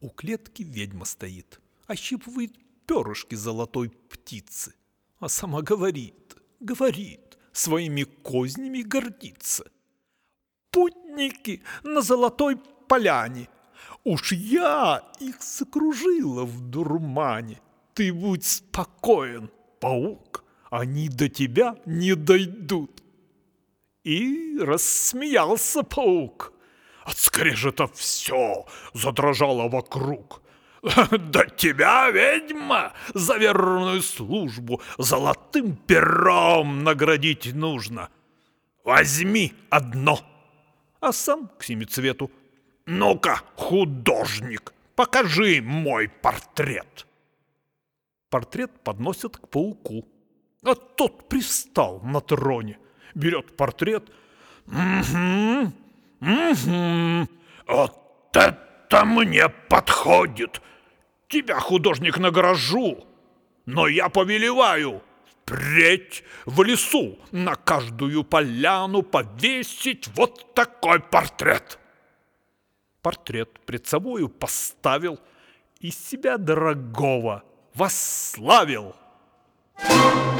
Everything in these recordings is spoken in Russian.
У клетки ведьма стоит, ощипывает перышки золотой птицы, а сама говорит, говорит, своими кознями гордится. Путники на золотой поляне, уж я их закружила в дурмане. Ты будь спокоен, паук, они до тебя не дойдут. И рассмеялся паук. От скрежета все задрожало вокруг. Да тебя, ведьма, за верную службу золотым пером наградить нужно. Возьми одно. А сам к семицвету. Ну-ка, художник, покажи мой портрет. Портрет подносят к пауку. А тот пристал на троне, берет портрет. Угу, угу, вот это мне подходит. Тебя, художник, награжу, но я повелеваю впредь в лесу на каждую поляну повесить вот такой портрет. Портрет пред собою поставил и себя дорогого восславил. Я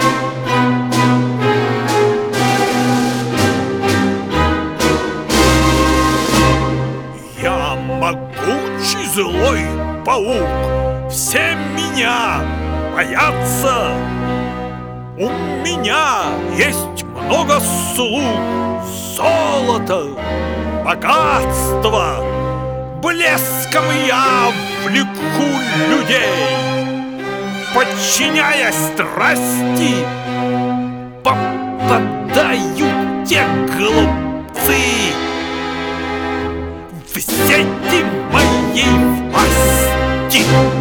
могучий злой паук, все меня боятся. У меня есть много слуг, золота, богатства. Блеском я влеку людей, подчиняя страсти, 记。住